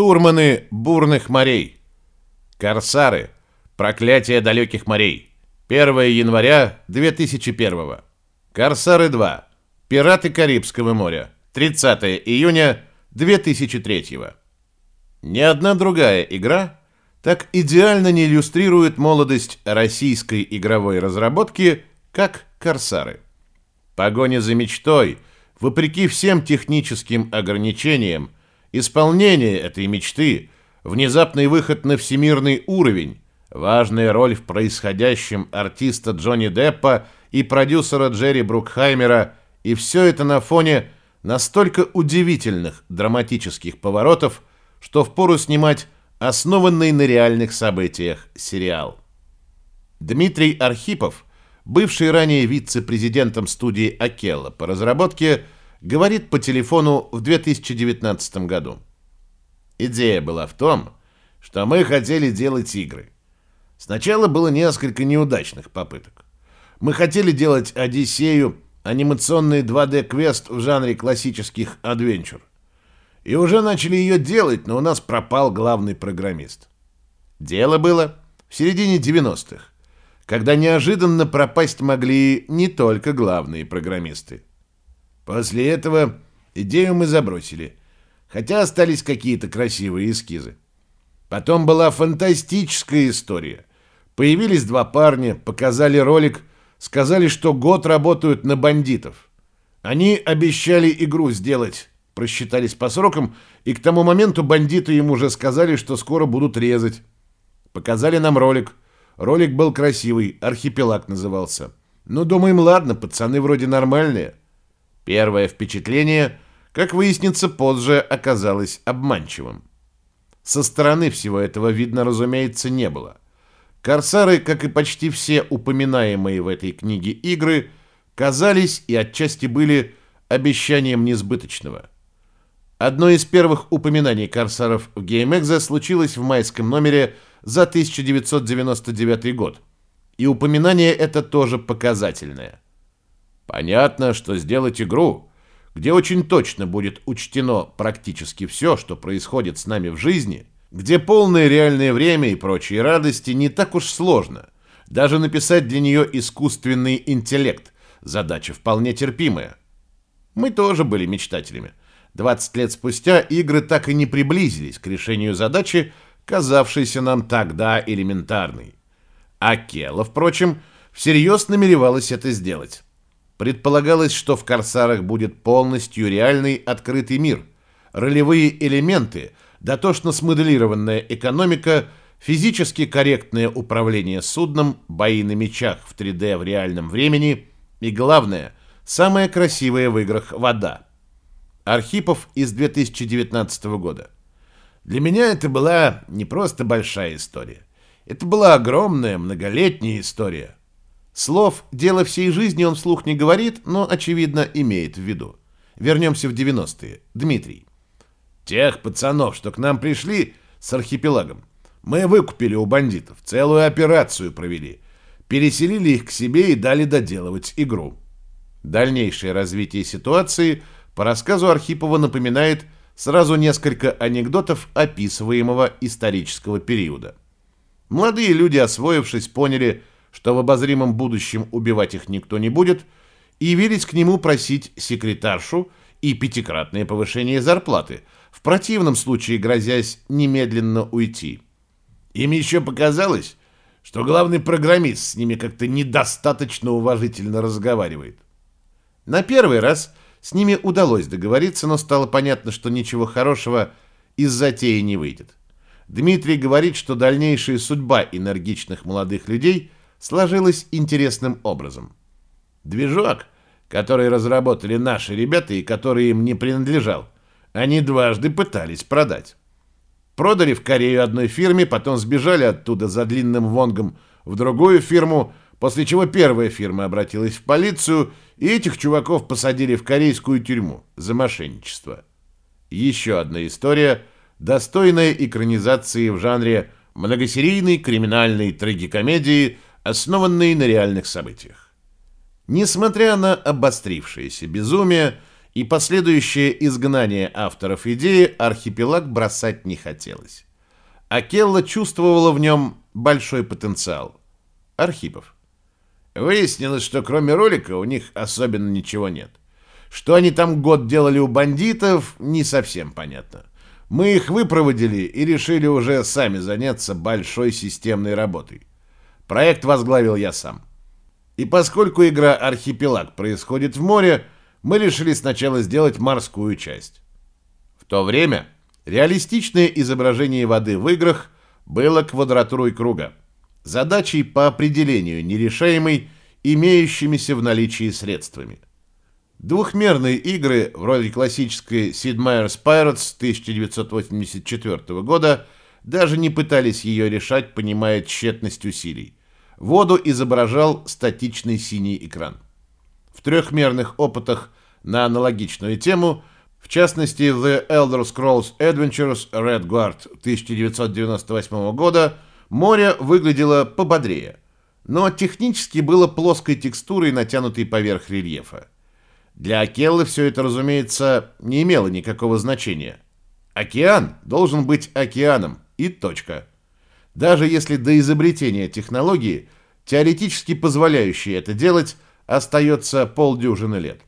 Штурманы бурных морей. Корсары. Проклятие далеких морей. 1 января 2001. Корсары 2. Пираты Карибского моря. 30 июня 2003. Ни одна другая игра так идеально не иллюстрирует молодость российской игровой разработки, как Корсары. Погоня за мечтой, вопреки всем техническим ограничениям, исполнение этой мечты, внезапный выход на всемирный уровень, важная роль в происходящем артиста Джонни Деппа и продюсера Джерри Брукхаймера, и все это на фоне настолько удивительных драматических поворотов, что впору снимать основанный на реальных событиях сериал. Дмитрий Архипов – бывший ранее вице-президентом студии «Акелла» по разработке, говорит по телефону в 2019 году. Идея была в том, что мы хотели делать игры. Сначала было несколько неудачных попыток. Мы хотели делать «Одиссею», анимационный 2D-квест в жанре классических адвенчур. И уже начали ее делать, но у нас пропал главный программист. Дело было в середине 90-х когда неожиданно пропасть могли не только главные программисты. После этого идею мы забросили, хотя остались какие-то красивые эскизы. Потом была фантастическая история. Появились два парня, показали ролик, сказали, что год работают на бандитов. Они обещали игру сделать, просчитались по срокам, и к тому моменту бандиты им уже сказали, что скоро будут резать. Показали нам ролик – Ролик был красивый, архипелаг назывался. Ну, думаем, ладно, пацаны вроде нормальные. Первое впечатление, как выяснится позже, оказалось обманчивым. Со стороны всего этого видно, разумеется, не было. Корсары, как и почти все упоминаемые в этой книге игры, казались и отчасти были обещанием несбыточного. Одно из первых упоминаний корсаров в GameExe случилось в майском номере за 1999 год. И упоминание это тоже показательное. Понятно, что сделать игру, где очень точно будет учтено практически все, что происходит с нами в жизни, где полное реальное время и прочие радости, не так уж сложно. Даже написать для нее искусственный интеллект – задача вполне терпимая. Мы тоже были мечтателями. 20 лет спустя игры так и не приблизились к решению задачи, казавшейся нам тогда элементарной. А Кела, впрочем, всерьез намеревалась это сделать. Предполагалось, что в «Корсарах» будет полностью реальный открытый мир, ролевые элементы, дотошно смоделированная экономика, физически корректное управление судном, бои на мечах в 3D в реальном времени и, главное, самая красивая в играх вода. Архипов из 2019 года. Для меня это была не просто большая история. Это была огромная, многолетняя история. Слов «дело всей жизни» он вслух не говорит, но, очевидно, имеет в виду. Вернемся в 90-е. Дмитрий. Тех пацанов, что к нам пришли с архипелагом, мы выкупили у бандитов, целую операцию провели. Переселили их к себе и дали доделывать игру. Дальнейшее развитие ситуации по рассказу Архипова напоминает – сразу несколько анекдотов описываемого исторического периода. Молодые люди, освоившись, поняли, что в обозримом будущем убивать их никто не будет, и явились к нему просить секретаршу и пятикратное повышение зарплаты, в противном случае грозясь немедленно уйти. Им еще показалось, что главный программист с ними как-то недостаточно уважительно разговаривает. На первый раз – с ними удалось договориться, но стало понятно, что ничего хорошего из затеи не выйдет. Дмитрий говорит, что дальнейшая судьба энергичных молодых людей сложилась интересным образом. Движок, который разработали наши ребята и который им не принадлежал, они дважды пытались продать. Продали в Корею одной фирме, потом сбежали оттуда за длинным вонгом в другую фирму, после чего первая фирма обратилась в полицию, и этих чуваков посадили в корейскую тюрьму за мошенничество. Еще одна история, достойная экранизации в жанре многосерийной криминальной трагикомедии, основанной на реальных событиях. Несмотря на обострившееся безумие и последующее изгнание авторов идеи архипелаг бросать не хотелось. Акелла чувствовала в нем большой потенциал. Архипов. Выяснилось, что кроме ролика у них особенно ничего нет. Что они там год делали у бандитов, не совсем понятно. Мы их выпроводили и решили уже сами заняться большой системной работой. Проект возглавил я сам. И поскольку игра «Архипелаг» происходит в море, мы решили сначала сделать морскую часть. В то время реалистичное изображение воды в играх было квадратурой круга, задачей по определению нерешаемой имеющимися в наличии средствами. Двухмерные игры, вроде классической Sid Meier's Pirates 1984 года, даже не пытались ее решать, понимая тщетность усилий. Воду изображал статичный синий экран. В трехмерных опытах на аналогичную тему, в частности The Elder Scrolls Adventures Red Guard 1998 года, море выглядело пободрее, но технически было плоской текстурой, натянутой поверх рельефа. Для Акеллы все это, разумеется, не имело никакого значения. Океан должен быть океаном, и точка даже если до изобретения технологии, теоретически позволяющей это делать, остается полдюжины лет.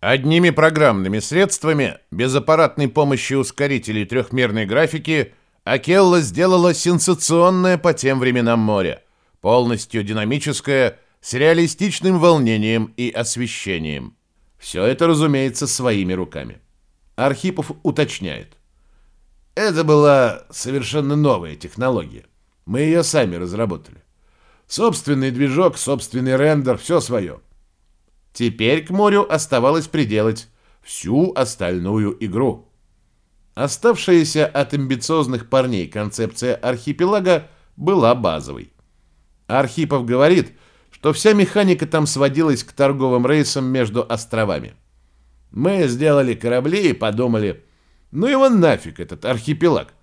Одними программными средствами, без аппаратной помощи ускорителей трехмерной графики, Акелла сделала сенсационное по тем временам море, полностью динамическое, с реалистичным волнением и освещением. Все это, разумеется, своими руками. Архипов уточняет. Это была совершенно новая технология. Мы ее сами разработали. Собственный движок, собственный рендер, все свое. Теперь к морю оставалось приделать всю остальную игру. Оставшаяся от амбициозных парней концепция архипелага была базовой. Архипов говорит, что вся механика там сводилась к торговым рейсам между островами. Мы сделали корабли и подумали, ну его нафиг этот архипелаг.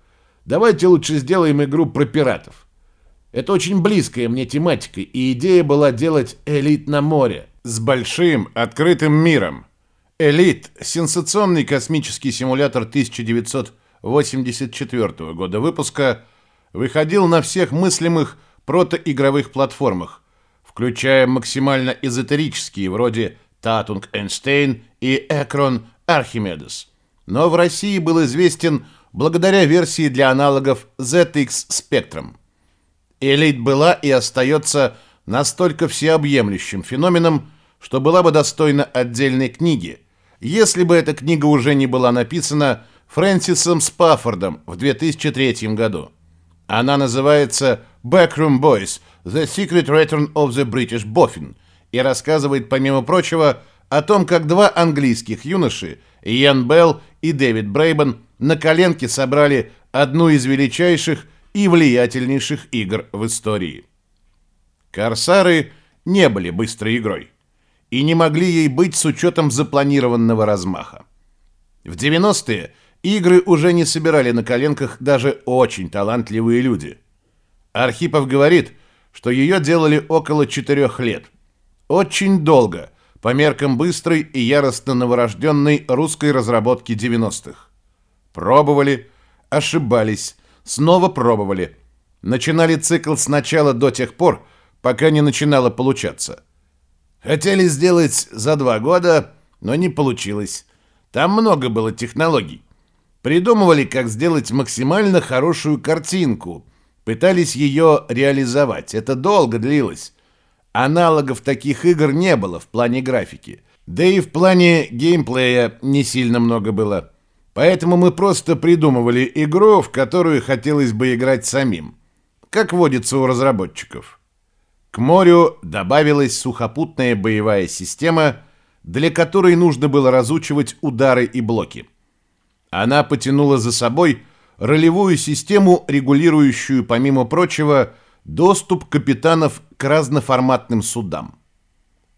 Давайте лучше сделаем игру про пиратов. Это очень близкая мне тематика, и идея была делать элит на море. С большим, открытым миром. Элит – сенсационный космический симулятор 1984 года выпуска, выходил на всех мыслимых протоигровых платформах, включая максимально эзотерические, вроде Татунг Эйнштейн и Экрон Архимедес. Но в России был известен благодаря версии для аналогов ZX Spectrum. Элит была и остается настолько всеобъемлющим феноменом, что была бы достойна отдельной книги, если бы эта книга уже не была написана Фрэнсисом Спаффордом в 2003 году. Она называется «Backroom Boys – The Secret Return of the British Boffin» и рассказывает, помимо прочего, о том, как два английских юноши, Иэн Белл и Дэвид Брейбен, на коленке собрали одну из величайших и влиятельнейших игр в истории. Корсары не были быстрой игрой и не могли ей быть с учетом запланированного размаха. В 90-е игры уже не собирали на коленках даже очень талантливые люди. Архипов говорит, что ее делали около четырех лет. Очень долго, по меркам быстрой и яростно новорожденной русской разработки 90-х. Пробовали, ошибались, снова пробовали. Начинали цикл сначала до тех пор, пока не начинало получаться. Хотели сделать за два года, но не получилось. Там много было технологий. Придумывали, как сделать максимально хорошую картинку. Пытались ее реализовать. Это долго длилось. Аналогов таких игр не было в плане графики. Да и в плане геймплея не сильно много было. Поэтому мы просто придумывали игру, в которую хотелось бы играть самим, как водится у разработчиков. К морю добавилась сухопутная боевая система, для которой нужно было разучивать удары и блоки. Она потянула за собой ролевую систему, регулирующую, помимо прочего, доступ капитанов к разноформатным судам.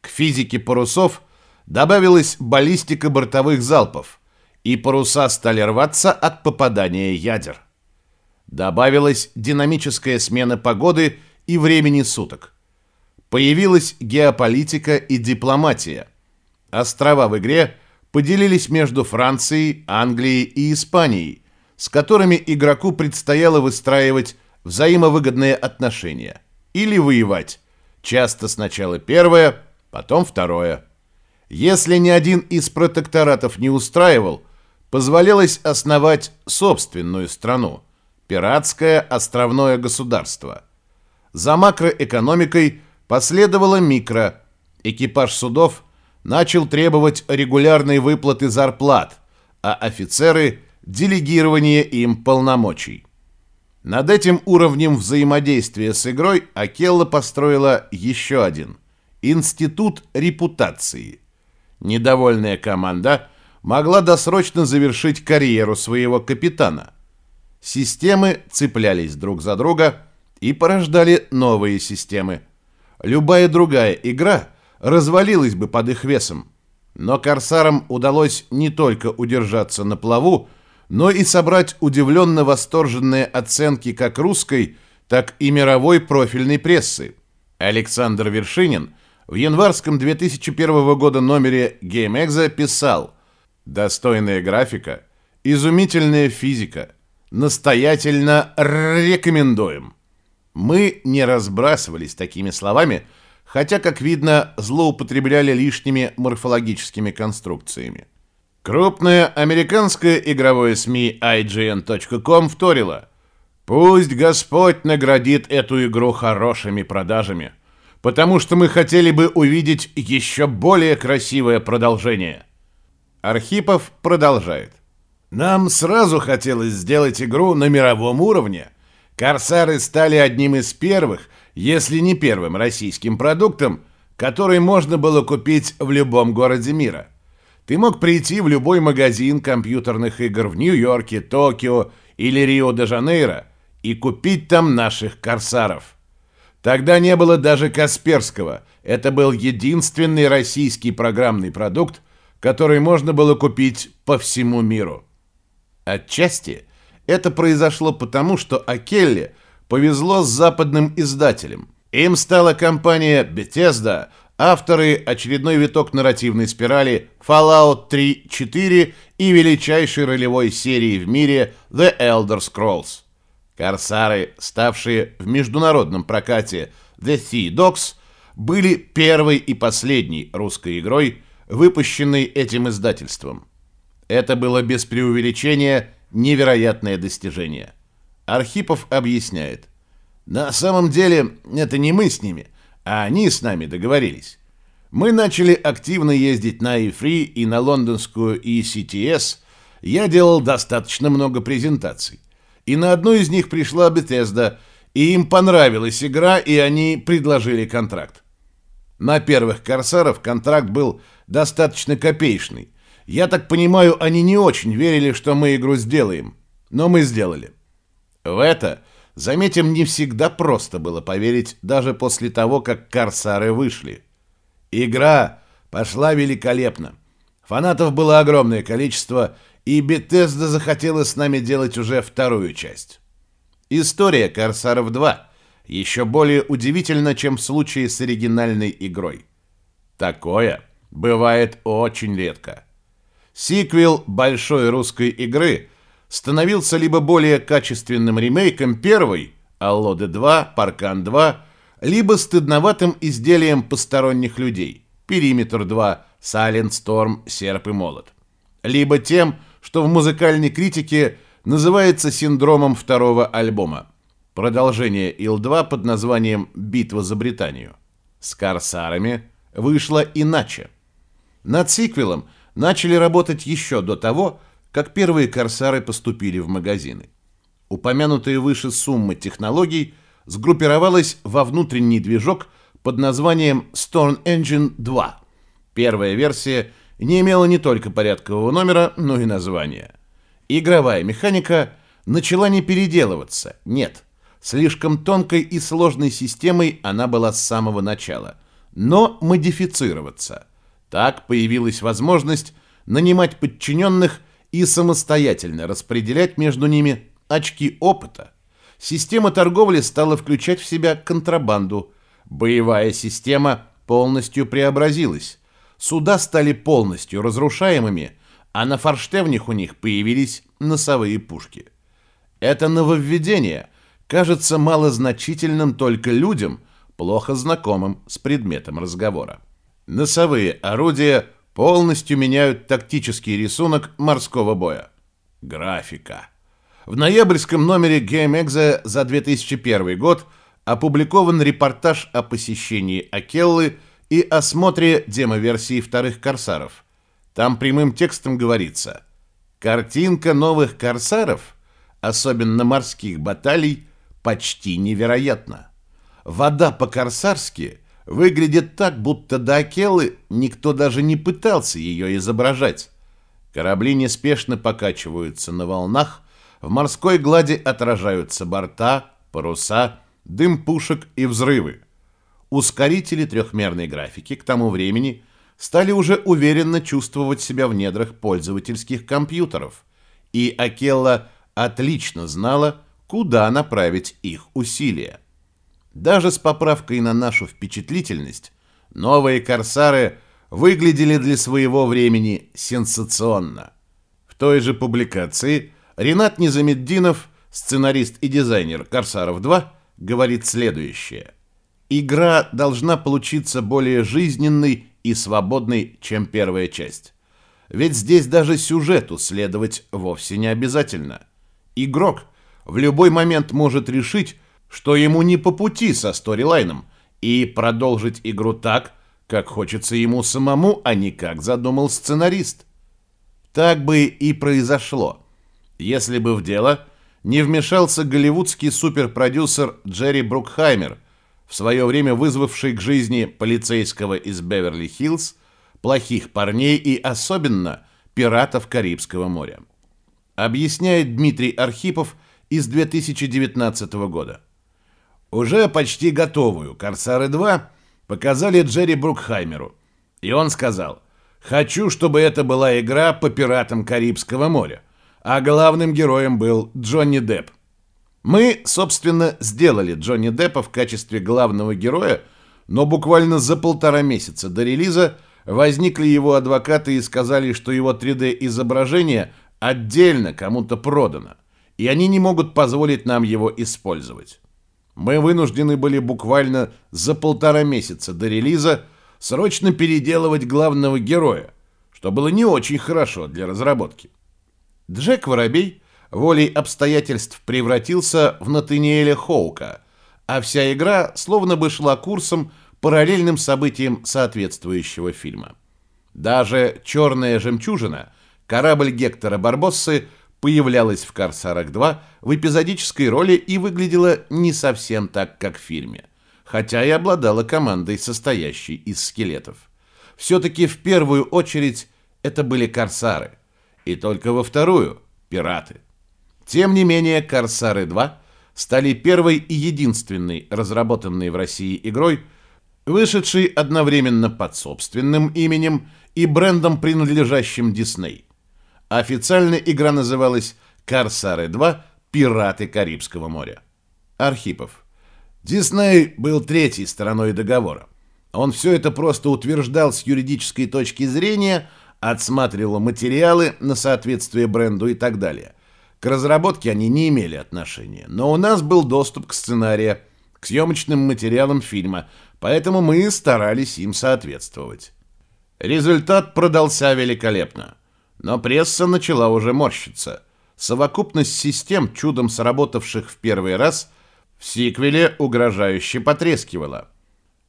К физике парусов добавилась баллистика бортовых залпов – и паруса стали рваться от попадания ядер. Добавилась динамическая смена погоды и времени суток. Появилась геополитика и дипломатия. Острова в игре поделились между Францией, Англией и Испанией, с которыми игроку предстояло выстраивать взаимовыгодные отношения или воевать, часто сначала первое, потом второе. Если ни один из протекторатов не устраивал, позволялось основать собственную страну – пиратское островное государство. За макроэкономикой последовало микро. Экипаж судов начал требовать регулярной выплаты зарплат, а офицеры – делегирование им полномочий. Над этим уровнем взаимодействия с игрой Акелла построила еще один – институт репутации. Недовольная команда могла досрочно завершить карьеру своего капитана. Системы цеплялись друг за друга и порождали новые системы. Любая другая игра развалилась бы под их весом, но корсарам удалось не только удержаться на плаву, но и собрать удивленно восторженные оценки как русской, так и мировой профильной прессы. Александр Вершинин в январском 2001 года номере GameExa писал «Достойная графика, изумительная физика, настоятельно рекомендуем». Мы не разбрасывались такими словами, хотя, как видно, злоупотребляли лишними морфологическими конструкциями. Крупное американское игровое СМИ IGN.com вторило «Пусть Господь наградит эту игру хорошими продажами, потому что мы хотели бы увидеть еще более красивое продолжение». Архипов продолжает. «Нам сразу хотелось сделать игру на мировом уровне. Корсары стали одним из первых, если не первым российским продуктом, который можно было купить в любом городе мира». Ты мог прийти в любой магазин компьютерных игр в Нью-Йорке, Токио или Рио-де-Жанейро и купить там наших корсаров. Тогда не было даже Касперского. Это был единственный российский программный продукт, который можно было купить по всему миру. Отчасти это произошло потому, что Акелле повезло с западным издателем. Им стала компания Bethesda, авторы очередной виток нарративной спирали Fallout 3.4 и величайшей ролевой серии в мире The Elder Scrolls. Корсары, ставшие в международном прокате The Sea Dogs, были первой и последней русской игрой, выпущенной этим издательством. Это было без преувеличения невероятное достижение. Архипов объясняет. На самом деле, это не мы с ними – а они с нами договорились. Мы начали активно ездить на E3 и на лондонскую ECTS. Я делал достаточно много презентаций. И на одну из них пришла Bethesda, и им понравилась игра, и они предложили контракт. На первых «Корсаров» контракт был достаточно копеечный. Я так понимаю, они не очень верили, что мы игру сделаем. Но мы сделали. В это Заметим, не всегда просто было поверить даже после того, как корсары вышли. Игра пошла великолепно. Фанатов было огромное количество, и Bethesda захотела с нами делать уже вторую часть. История «Корсаров 2» еще более удивительна, чем в случае с оригинальной игрой. Такое бывает очень редко. Сиквел большой русской игры – становился либо более качественным ремейком первой Аллоды 2, Паркан 2, либо стыдноватым изделием посторонних людей Периметр 2, Silent Storm, Серп и Молот. Либо тем, что в музыкальной критике называется синдромом второго альбома. Продолжение Ил-2 под названием «Битва за Британию». С Корсарами вышло иначе. Над сиквелом начали работать еще до того, как первые корсары поступили в магазины. Упомянутая выше сумма технологий сгруппировалась во внутренний движок под названием Stone Engine 2. Первая версия не имела не только порядкового номера, но и названия. Игровая механика начала не переделываться, нет. Слишком тонкой и сложной системой она была с самого начала, но модифицироваться. Так появилась возможность нанимать подчиненных и самостоятельно распределять между ними очки опыта. Система торговли стала включать в себя контрабанду. Боевая система полностью преобразилась. суда стали полностью разрушаемыми, а на форштевнях у них появились носовые пушки. Это нововведение кажется малозначительным только людям, плохо знакомым с предметом разговора. Носовые орудия полностью меняют тактический рисунок морского боя. Графика. В ноябрьском номере Game Exe за 2001 год опубликован репортаж о посещении Акеллы и осмотре демо-версии вторых «Корсаров». Там прямым текстом говорится «Картинка новых «Корсаров», особенно морских баталий, почти невероятна. Вода по-корсарски выглядит так, будто до Акеллы никто даже не пытался ее изображать. Корабли неспешно покачиваются на волнах, в морской глади отражаются борта, паруса, дым пушек и взрывы. Ускорители трехмерной графики к тому времени стали уже уверенно чувствовать себя в недрах пользовательских компьютеров, и Акелла отлично знала, куда направить их усилия. Даже с поправкой на нашу впечатлительность, новые «Корсары» выглядели для своего времени сенсационно. В той же публикации Ренат Низамеддинов, сценарист и дизайнер «Корсаров 2», говорит следующее. «Игра должна получиться более жизненной и свободной, чем первая часть. Ведь здесь даже сюжету следовать вовсе не обязательно. Игрок в любой момент может решить, что ему не по пути со сторилайном, и продолжить игру так, как хочется ему самому, а не как задумал сценарист. Так бы и произошло, если бы в дело не вмешался голливудский суперпродюсер Джерри Брукхаймер, в свое время вызвавший к жизни полицейского из Беверли-Хиллз, плохих парней и особенно пиратов Карибского моря. Объясняет Дмитрий Архипов из 2019 года. Уже почти готовую «Корсары 2» показали Джерри Брукхаймеру. И он сказал, «Хочу, чтобы это была игра по пиратам Карибского моря». А главным героем был Джонни Депп. Мы, собственно, сделали Джонни Деппа в качестве главного героя, но буквально за полтора месяца до релиза возникли его адвокаты и сказали, что его 3D-изображение отдельно кому-то продано, и они не могут позволить нам его использовать. Мы вынуждены были буквально за полтора месяца до релиза срочно переделывать главного героя, что было не очень хорошо для разработки. Джек Воробей волей обстоятельств превратился в Натаниэля Хоука, а вся игра словно бы шла курсом параллельным событиям соответствующего фильма. Даже «Черная жемчужина», корабль Гектора Барбоссы – появлялась в «Кар-42» в эпизодической роли и выглядела не совсем так, как в фильме, хотя и обладала командой, состоящей из скелетов. Все-таки в первую очередь это были «Корсары», и только во вторую – «Пираты». Тем не менее, «Корсары 2» стали первой и единственной разработанной в России игрой, вышедшей одновременно под собственным именем и брендом, принадлежащим Дисней – Официально игра называлась «Корсары 2. Пираты Карибского моря». Архипов. Дисней был третьей стороной договора. Он все это просто утверждал с юридической точки зрения, отсматривал материалы на соответствие бренду и так далее. К разработке они не имели отношения, но у нас был доступ к сценарию, к съемочным материалам фильма, поэтому мы старались им соответствовать. Результат продался великолепно. Но пресса начала уже морщиться. Совокупность систем, чудом сработавших в первый раз, в сиквеле угрожающе потрескивала.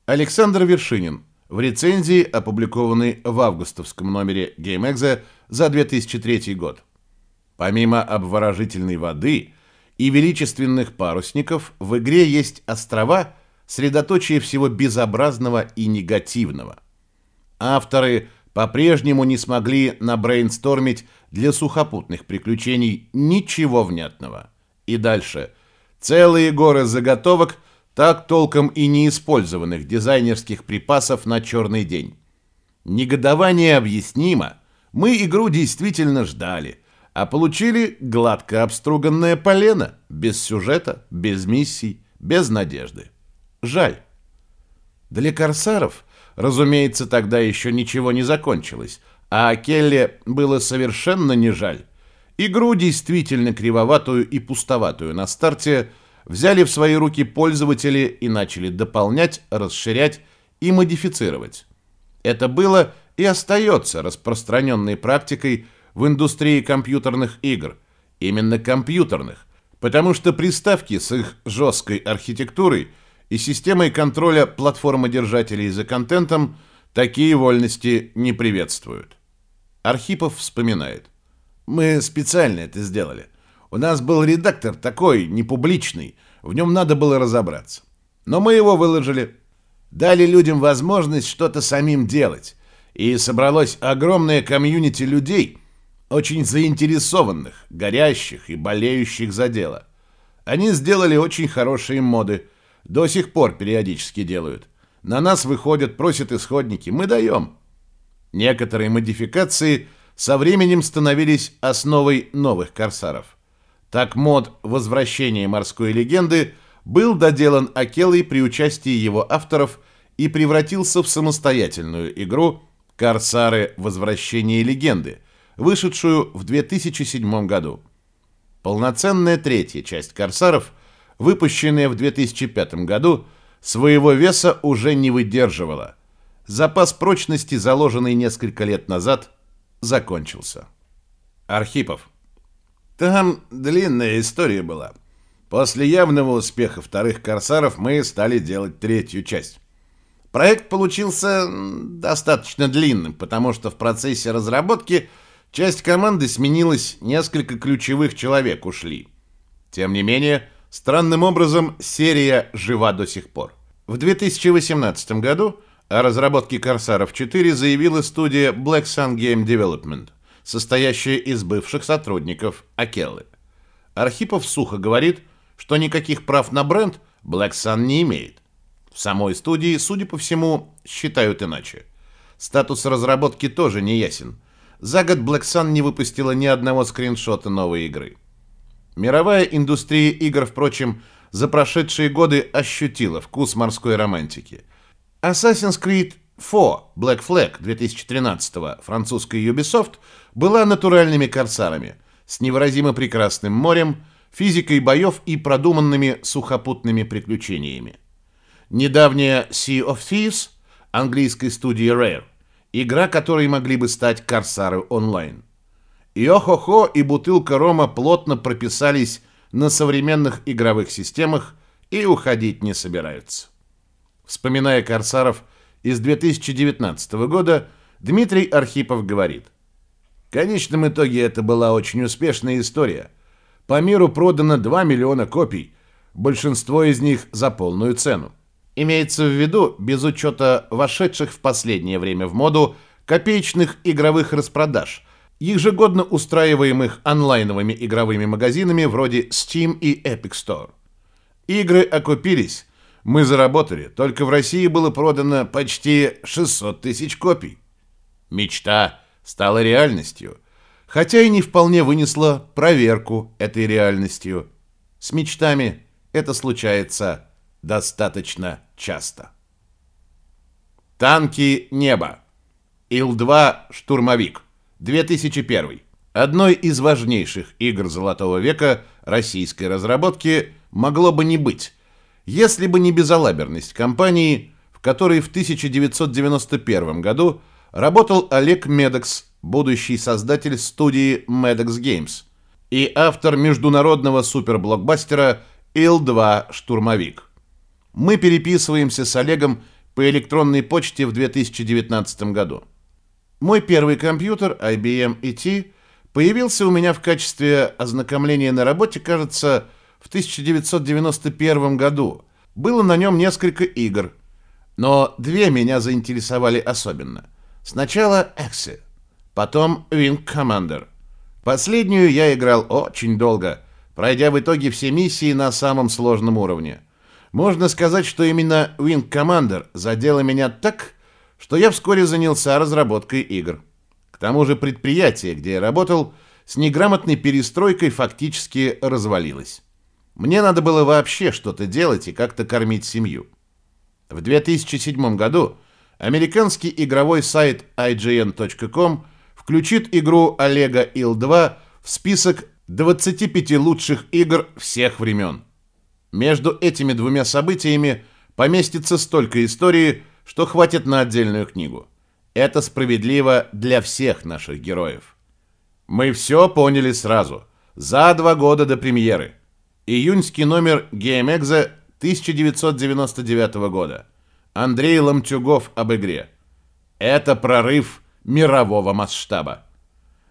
Александр Вершинин в рецензии, опубликованной в августовском номере GameExe за 2003 год. Помимо обворожительной воды и величественных парусников, в игре есть острова, средоточие всего безобразного и негативного. Авторы – по-прежнему не смогли набрейнстормить для сухопутных приключений ничего внятного. И дальше. Целые горы заготовок, так толком и не использованных дизайнерских припасов на черный день. Негодование объяснимо. Мы игру действительно ждали, а получили гладко обструганное полено, без сюжета, без миссий, без надежды. Жаль. Для корсаров – Разумеется, тогда еще ничего не закончилось, а Келли было совершенно не жаль. Игру, действительно кривоватую и пустоватую на старте, взяли в свои руки пользователи и начали дополнять, расширять и модифицировать. Это было и остается распространенной практикой в индустрии компьютерных игр, именно компьютерных, потому что приставки с их жесткой архитектурой и системой контроля платформодержателей за контентом такие вольности не приветствуют. Архипов вспоминает. Мы специально это сделали. У нас был редактор такой, непубличный, в нем надо было разобраться. Но мы его выложили. Дали людям возможность что-то самим делать. И собралось огромное комьюнити людей, очень заинтересованных, горящих и болеющих за дело. Они сделали очень хорошие моды. До сих пор периодически делают. На нас выходят, просят исходники. Мы даем. Некоторые модификации со временем становились основой новых корсаров. Так мод «Возвращение морской легенды» был доделан Акелой при участии его авторов и превратился в самостоятельную игру «Корсары. Возвращение легенды», вышедшую в 2007 году. Полноценная третья часть «Корсаров», выпущенная в 2005 году, своего веса уже не выдерживала. Запас прочности, заложенный несколько лет назад, закончился. Архипов. Там длинная история была. После явного успеха вторых «Корсаров» мы стали делать третью часть. Проект получился достаточно длинным, потому что в процессе разработки часть команды сменилась, несколько ключевых человек ушли. Тем не менее, странным образом серия жива до сих пор. В 2018 году о разработке «Корсаров 4» заявила студия Black Sun Game Development, состоящая из бывших сотрудников Акеллы. Архипов сухо говорит, что никаких прав на бренд Black Sun не имеет. В самой студии, судя по всему, считают иначе. Статус разработки тоже не ясен. За год Black Sun не выпустила ни одного скриншота новой игры. Мировая индустрия игр, впрочем, за прошедшие годы ощутила вкус морской романтики. Assassin's Creed 4 Black Flag 2013 французской Ubisoft была натуральными корсарами с невыразимо прекрасным морем, физикой боев и продуманными сухопутными приключениями. Недавняя Sea of Thieves английской студии Rare, игра которой могли бы стать Корсары онлайн. Йо-хо-хо и бутылка рома плотно прописались на современных игровых системах и уходить не собираются. Вспоминая Корсаров из 2019 года, Дмитрий Архипов говорит, «В конечном итоге это была очень успешная история. По миру продано 2 миллиона копий, большинство из них за полную цену. Имеется в виду, без учета вошедших в последнее время в моду копеечных игровых распродаж, ежегодно устраиваемых онлайновыми игровыми магазинами вроде Steam и Epic Store. Игры окупились, мы заработали, только в России было продано почти 600 тысяч копий. Мечта стала реальностью, хотя и не вполне вынесла проверку этой реальностью. С мечтами это случается достаточно часто. Танки неба. Ил-2 «Штурмовик». 2001. Одной из важнейших игр Золотого века российской разработки могло бы не быть, если бы не безалаберность компании, в которой в 1991 году работал Олег Медекс, будущий создатель студии Medex Games, и автор международного суперблокбастера Ил-2 «Штурмовик». Мы переписываемся с Олегом по электронной почте в 2019 году. Мой первый компьютер IBM ET появился у меня в качестве ознакомления на работе, кажется, в 1991 году. Было на нем несколько игр, но две меня заинтересовали особенно. Сначала Экси, потом Wing Commander. Последнюю я играл очень долго, пройдя в итоге все миссии на самом сложном уровне – можно сказать, что именно Wing Commander задела меня так, что я вскоре занялся разработкой игр. К тому же предприятие, где я работал, с неграмотной перестройкой фактически развалилось. Мне надо было вообще что-то делать и как-то кормить семью. В 2007 году американский игровой сайт IGN.com включит игру Олега Ил-2 в список 25 лучших игр всех времен. Между этими двумя событиями поместится столько истории, что хватит на отдельную книгу. Это справедливо для всех наших героев. Мы все поняли сразу, за два года до премьеры. Июньский номер GameExa 1999 года. Андрей Ломтюгов об игре. Это прорыв мирового масштаба.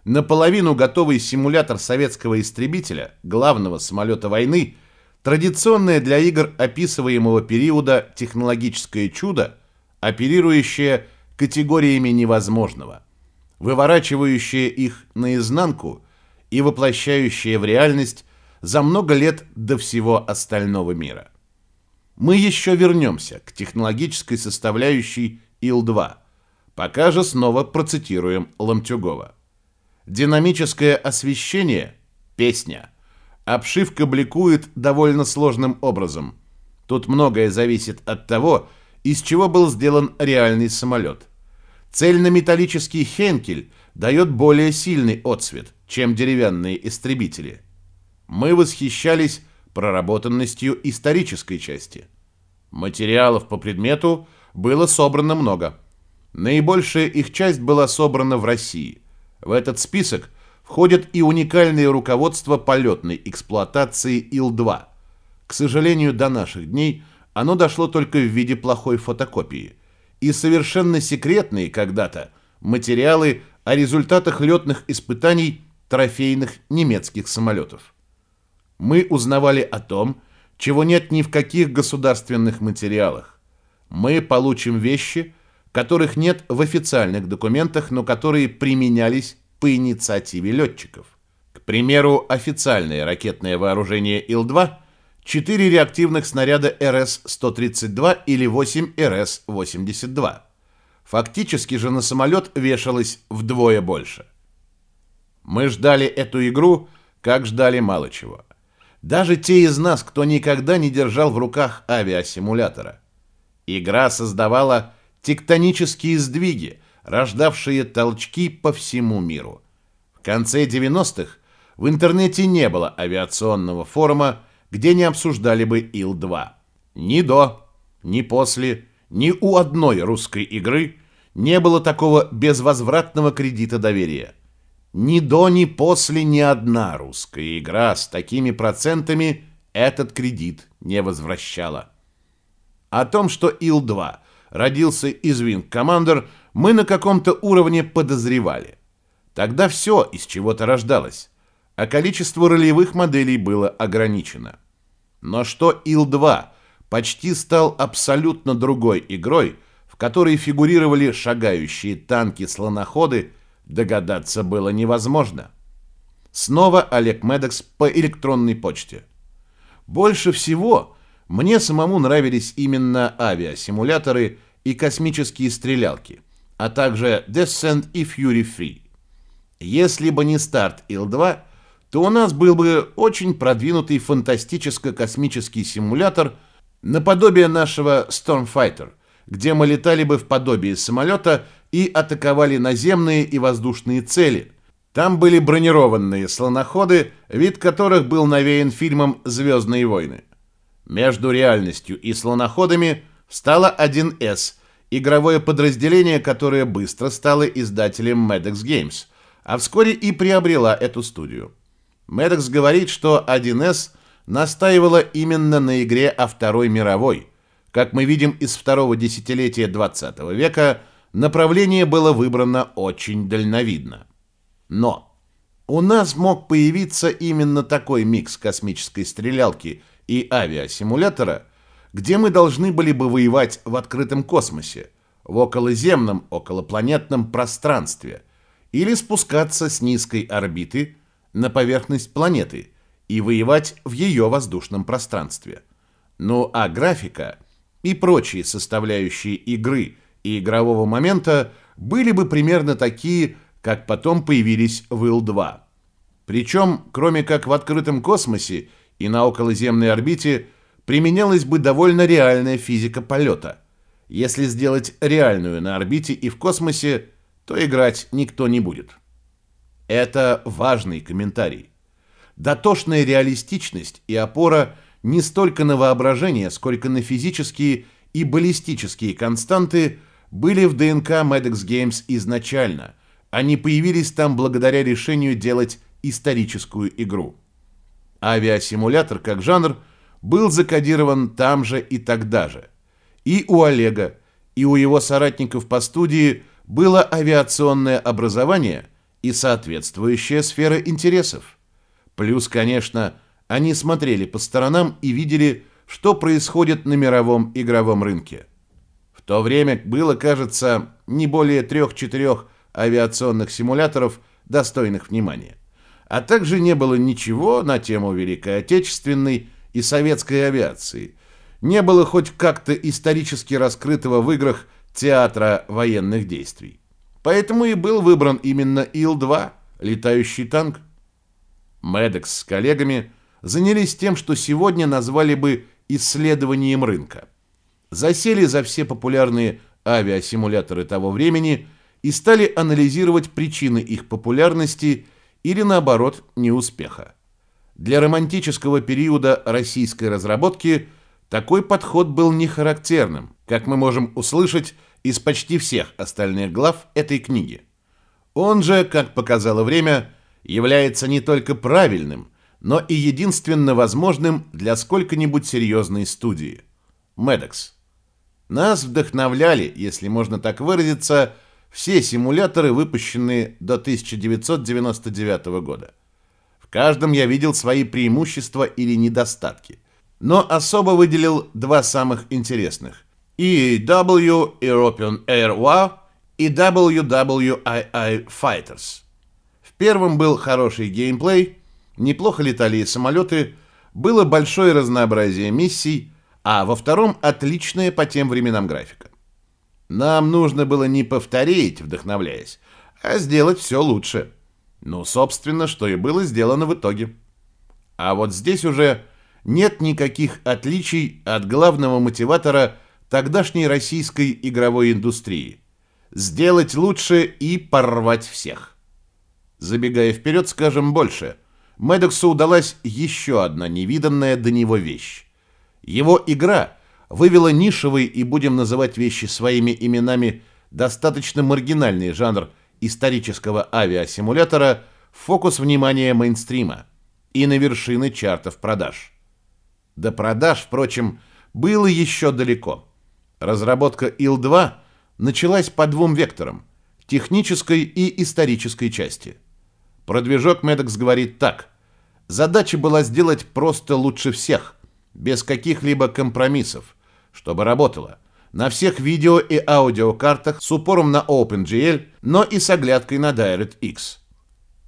Наполовину готовый симулятор советского истребителя, главного самолета войны, традиционное для игр описываемого периода технологическое чудо, оперирующее категориями невозможного, выворачивающее их наизнанку и воплощающее в реальность за много лет до всего остального мира. Мы еще вернемся к технологической составляющей Ил-2, пока же снова процитируем Ломтюгова. Динамическое освещение – песня. Обшивка бликует довольно сложным образом. Тут многое зависит от того, из чего был сделан реальный самолет. Цельнометаллический Хенкель дает более сильный отсвет, чем деревянные истребители. Мы восхищались проработанностью исторической части. Материалов по предмету было собрано много. Наибольшая их часть была собрана в России – в этот список входят и уникальные руководства полетной эксплуатации Ил-2. К сожалению, до наших дней оно дошло только в виде плохой фотокопии. И совершенно секретные когда-то материалы о результатах летных испытаний трофейных немецких самолетов. Мы узнавали о том, чего нет ни в каких государственных материалах. Мы получим вещи, которых нет в официальных документах, но которые применялись по инициативе летчиков. К примеру, официальное ракетное вооружение Ил-2 – 4 реактивных снаряда РС-132 или 8 РС-82. Фактически же на самолет вешалось вдвое больше. Мы ждали эту игру, как ждали мало чего. Даже те из нас, кто никогда не держал в руках авиасимулятора. Игра создавала тектонические сдвиги, рождавшие толчки по всему миру. В конце 90-х в интернете не было авиационного форума, где не обсуждали бы Ил-2. Ни до, ни после, ни у одной русской игры не было такого безвозвратного кредита доверия. Ни до, ни после ни одна русская игра с такими процентами этот кредит не возвращала. О том, что Ил-2 родился из Wing Commander, мы на каком-то уровне подозревали. Тогда все из чего-то рождалось, а количество ролевых моделей было ограничено. Но что Ил-2 почти стал абсолютно другой игрой, в которой фигурировали шагающие танки-слоноходы, догадаться было невозможно. Снова Олег Медекс по электронной почте. Больше всего мне самому нравились именно авиасимуляторы и космические стрелялки, а также Descent и Fury Free. Если бы не старт Ил-2, то у нас был бы очень продвинутый фантастическо-космический симулятор наподобие нашего Stormfighter, где мы летали бы в подобии самолета и атаковали наземные и воздушные цели. Там были бронированные слоноходы, вид которых был навеян фильмом «Звездные войны». Между реальностью и слоноходами встала 1С, игровое подразделение, которое быстро стало издателем Medex Games, а вскоре и приобрела эту студию. Medex говорит, что 1С настаивала именно на игре о Второй мировой. Как мы видим из второго десятилетия 20 века, направление было выбрано очень дальновидно. Но у нас мог появиться именно такой микс космической стрелялки – и авиасимулятора, где мы должны были бы воевать в открытом космосе, в околоземном, околопланетном пространстве, или спускаться с низкой орбиты на поверхность планеты и воевать в ее воздушном пространстве. Ну а графика и прочие составляющие игры и игрового момента были бы примерно такие, как потом появились в Ил-2. Причем, кроме как в открытом космосе и на околоземной орбите применялась бы довольно реальная физика полета. Если сделать реальную на орбите и в космосе, то играть никто не будет. Это важный комментарий. Дотошная реалистичность и опора не столько на воображение, сколько на физические и баллистические константы были в ДНК Maddox Games изначально. Они появились там благодаря решению делать историческую игру. Авиасимулятор как жанр был закодирован там же и тогда же. И у Олега, и у его соратников по студии было авиационное образование и соответствующая сфера интересов. Плюс, конечно, они смотрели по сторонам и видели, что происходит на мировом игровом рынке. В то время было, кажется, не более трех-четырех авиационных симуляторов, достойных внимания. А также не было ничего на тему Великой Отечественной и советской авиации. Не было хоть как-то исторически раскрытого в играх театра военных действий. Поэтому и был выбран именно Ил-2, летающий танк. Медекс с коллегами занялись тем, что сегодня назвали бы исследованием рынка. Засели за все популярные авиасимуляторы того времени и стали анализировать причины их популярности или, наоборот, неуспеха. Для романтического периода российской разработки такой подход был не характерным, как мы можем услышать из почти всех остальных глав этой книги. Он же, как показало время, является не только правильным, но и единственно возможным для сколько-нибудь серьезной студии. Медекс. Нас вдохновляли, если можно так выразиться, все симуляторы, выпущенные до 1999 года. В каждом я видел свои преимущества или недостатки, но особо выделил два самых интересных – EW European Air Wow и WWII Fighters. В первом был хороший геймплей, неплохо летали и самолеты, было большое разнообразие миссий, а во втором отличная по тем временам графика. Нам нужно было не повторить, вдохновляясь, а сделать все лучше. Ну, собственно, что и было сделано в итоге. А вот здесь уже нет никаких отличий от главного мотиватора тогдашней российской игровой индустрии. Сделать лучше и порвать всех. Забегая вперед, скажем больше. Медоксу удалась еще одна невиданная до него вещь. Его игра — вывела нишевый и, будем называть вещи своими именами, достаточно маргинальный жанр исторического авиасимулятора в фокус внимания мейнстрима и на вершины чартов продаж. До продаж, впрочем, было еще далеко. Разработка Ил-2 началась по двум векторам – технической и исторической части. Продвижок Медекс говорит так. Задача была сделать просто лучше всех, без каких-либо компромиссов – чтобы работало. На всех видео и аудиокартах с упором на OpenGL, но и с оглядкой на DirectX.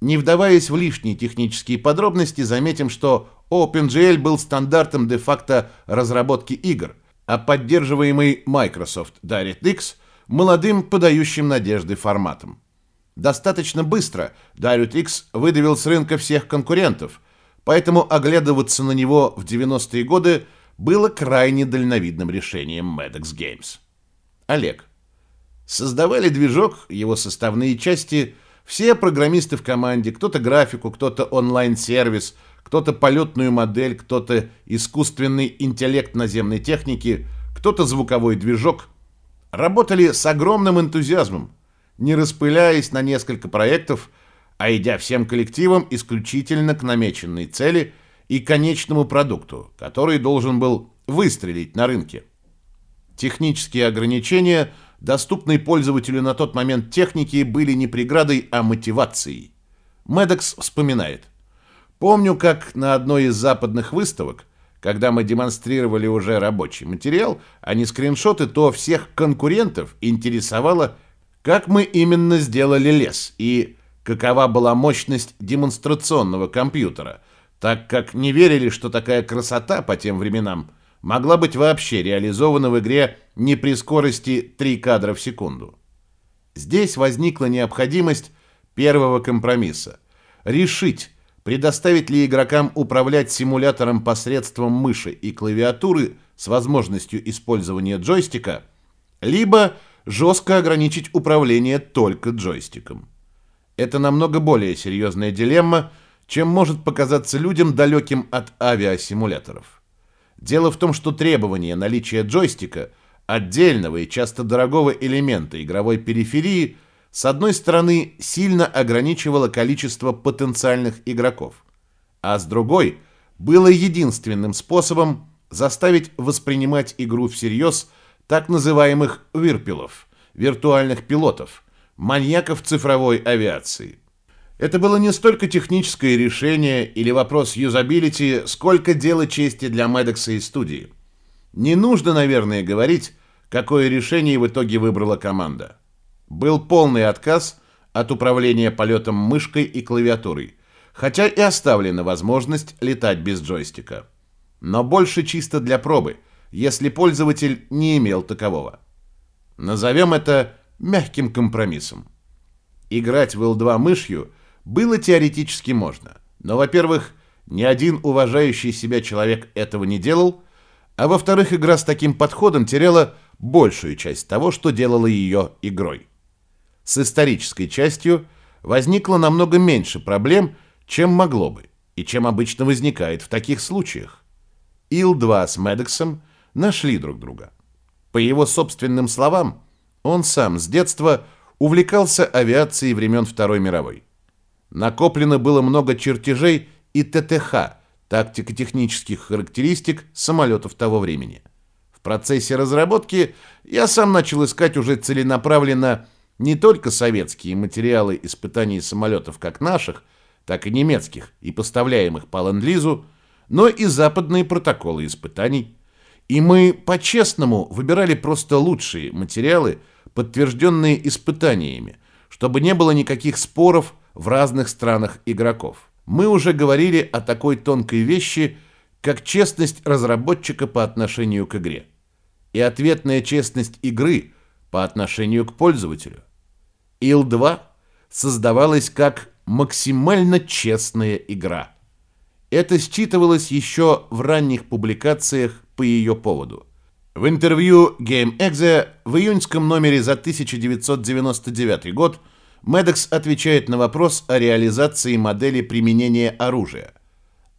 Не вдаваясь в лишние технические подробности, заметим, что OpenGL был стандартом де-факто разработки игр, а поддерживаемый Microsoft DirectX – молодым, подающим надежды форматом. Достаточно быстро DirectX выдавил с рынка всех конкурентов, поэтому оглядываться на него в 90-е годы – было крайне дальновидным решением Maddox Games. Олег. Создавали движок, его составные части, все программисты в команде, кто-то графику, кто-то онлайн-сервис, кто-то полетную модель, кто-то искусственный интеллект наземной техники, кто-то звуковой движок. Работали с огромным энтузиазмом, не распыляясь на несколько проектов, а идя всем коллективом исключительно к намеченной цели – и конечному продукту, который должен был выстрелить на рынке. Технические ограничения, доступные пользователю на тот момент техники, были не преградой, а мотивацией. Медекс вспоминает. «Помню, как на одной из западных выставок, когда мы демонстрировали уже рабочий материал, а не скриншоты, то всех конкурентов интересовало, как мы именно сделали лес и какова была мощность демонстрационного компьютера – так как не верили, что такая красота по тем временам могла быть вообще реализована в игре не при скорости 3 кадра в секунду. Здесь возникла необходимость первого компромисса – решить, предоставить ли игрокам управлять симулятором посредством мыши и клавиатуры с возможностью использования джойстика, либо жестко ограничить управление только джойстиком. Это намного более серьезная дилемма, чем может показаться людям, далеким от авиасимуляторов. Дело в том, что требование наличия джойстика, отдельного и часто дорогого элемента игровой периферии, с одной стороны, сильно ограничивало количество потенциальных игроков, а с другой, было единственным способом заставить воспринимать игру всерьез так называемых «вирпилов» – виртуальных пилотов, маньяков цифровой авиации. Это было не столько техническое решение или вопрос юзабилити, сколько дело чести для Медекса и студии. Не нужно, наверное, говорить, какое решение в итоге выбрала команда. Был полный отказ от управления полетом мышкой и клавиатурой, хотя и оставлена возможность летать без джойстика. Но больше чисто для пробы, если пользователь не имел такового. Назовем это мягким компромиссом. Играть в L2 мышью – было теоретически можно, но, во-первых, ни один уважающий себя человек этого не делал, а во-вторых, игра с таким подходом теряла большую часть того, что делала ее игрой. С исторической частью возникло намного меньше проблем, чем могло бы, и чем обычно возникает в таких случаях. Ил-2 с Медексом нашли друг друга. По его собственным словам, он сам с детства увлекался авиацией времен Второй мировой. Накоплено было много чертежей и ТТХ, тактико-технических характеристик самолетов того времени. В процессе разработки я сам начал искать уже целенаправленно не только советские материалы испытаний самолетов как наших, так и немецких и поставляемых по ленд-лизу, но и западные протоколы испытаний. И мы по-честному выбирали просто лучшие материалы, подтвержденные испытаниями, чтобы не было никаких споров в разных странах игроков. Мы уже говорили о такой тонкой вещи, как честность разработчика по отношению к игре и ответная честность игры по отношению к пользователю. ИЛ-2 создавалась как максимально честная игра. Это считывалось еще в ранних публикациях по ее поводу. В интервью GameExe в июньском номере за 1999 год – Медекс отвечает на вопрос о реализации модели применения оружия.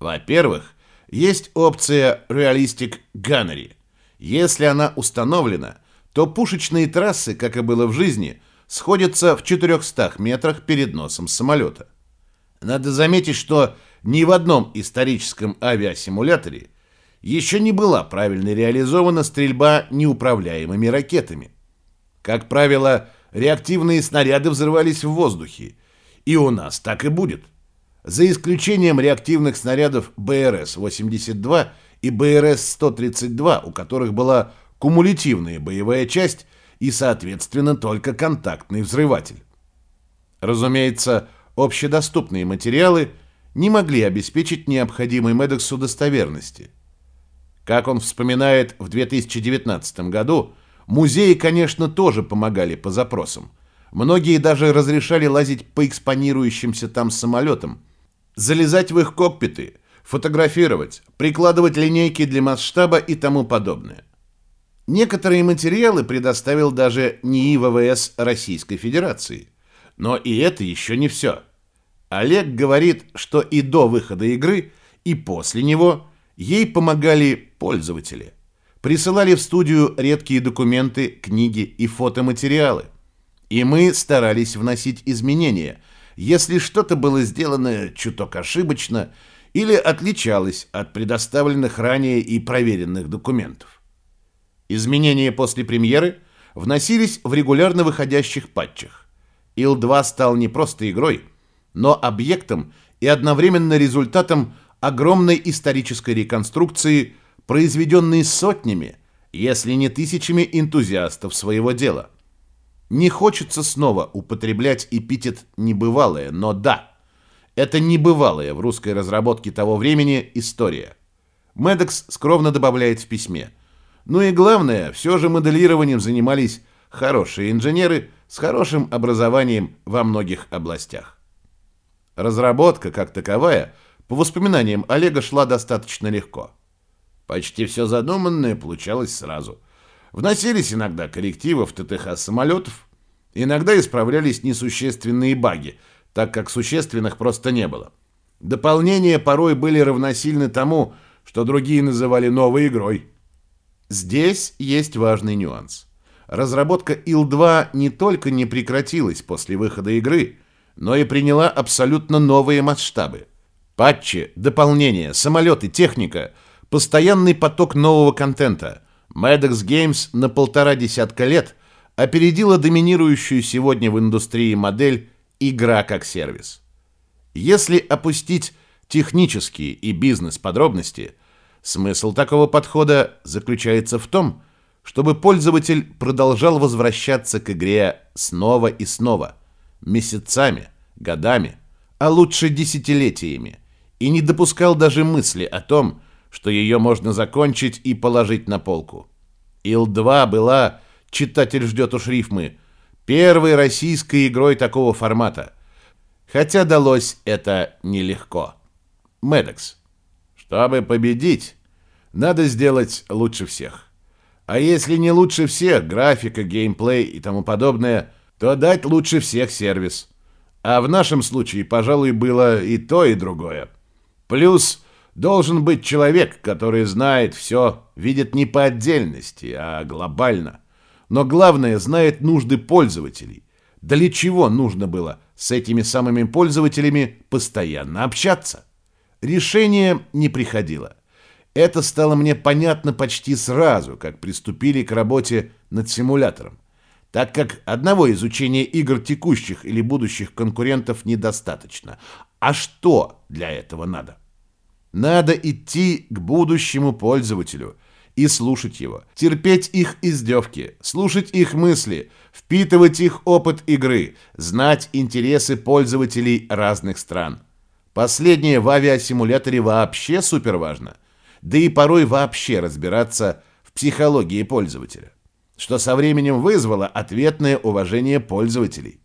Во-первых, есть опция Realistic Gunnery. Если она установлена, то пушечные трассы, как и было в жизни, сходятся в 400 метрах перед носом самолета. Надо заметить, что ни в одном историческом авиасимуляторе еще не была правильно реализована стрельба неуправляемыми ракетами. Как правило, реактивные снаряды взрывались в воздухе. И у нас так и будет. За исключением реактивных снарядов БРС-82 и БРС-132, у которых была кумулятивная боевая часть и, соответственно, только контактный взрыватель. Разумеется, общедоступные материалы не могли обеспечить необходимой Медексу достоверности. Как он вспоминает в 2019 году, Музеи, конечно, тоже помогали по запросам. Многие даже разрешали лазить по экспонирующимся там самолетам, залезать в их кокпиты, фотографировать, прикладывать линейки для масштаба и тому подобное. Некоторые материалы предоставил даже НИИ ВВС Российской Федерации. Но и это еще не все. Олег говорит, что и до выхода игры, и после него ей помогали пользователи – присылали в студию редкие документы, книги и фотоматериалы. И мы старались вносить изменения, если что-то было сделано чуток ошибочно или отличалось от предоставленных ранее и проверенных документов. Изменения после премьеры вносились в регулярно выходящих патчах. Ил-2 стал не просто игрой, но объектом и одновременно результатом огромной исторической реконструкции – произведенный сотнями, если не тысячами энтузиастов своего дела. Не хочется снова употреблять эпитет «небывалое», но да, это небывалое в русской разработке того времени история. Медекс скромно добавляет в письме. Ну и главное, все же моделированием занимались хорошие инженеры с хорошим образованием во многих областях. Разработка, как таковая, по воспоминаниям Олега, шла достаточно легко. Почти все задуманное получалось сразу. Вносились иногда коррективы в ТТХ самолетов, иногда исправлялись несущественные баги, так как существенных просто не было. Дополнения порой были равносильны тому, что другие называли новой игрой. Здесь есть важный нюанс. Разработка Ил-2 не только не прекратилась после выхода игры, но и приняла абсолютно новые масштабы. Патчи, дополнения, самолеты, техника, постоянный поток нового контента. Maddox Games на полтора десятка лет опередила доминирующую сегодня в индустрии модель «игра как сервис». Если опустить технические и бизнес-подробности, смысл такого подхода заключается в том, чтобы пользователь продолжал возвращаться к игре снова и снова, месяцами, годами, а лучше десятилетиями, и не допускал даже мысли о том, что ее можно закончить и положить на полку. Ил-2 была, читатель ждет уж рифмы, первой российской игрой такого формата – Хотя далось это нелегко. Медекс. Чтобы победить, надо сделать лучше всех. А если не лучше всех, графика, геймплей и тому подобное, то дать лучше всех сервис. А в нашем случае, пожалуй, было и то, и другое. Плюс должен быть человек, который знает все, видит не по отдельности, а глобально. Но главное, знает нужды пользователей. Для чего нужно было с этими самыми пользователями постоянно общаться. Решение не приходило. Это стало мне понятно почти сразу, как приступили к работе над симулятором, так как одного изучения игр текущих или будущих конкурентов недостаточно. А что для этого надо? Надо идти к будущему пользователю – и слушать его, терпеть их издевки, слушать их мысли, впитывать их опыт игры, знать интересы пользователей разных стран. Последнее в авиасимуляторе вообще супер важно, да и порой вообще разбираться в психологии пользователя, что со временем вызвало ответное уважение пользователей.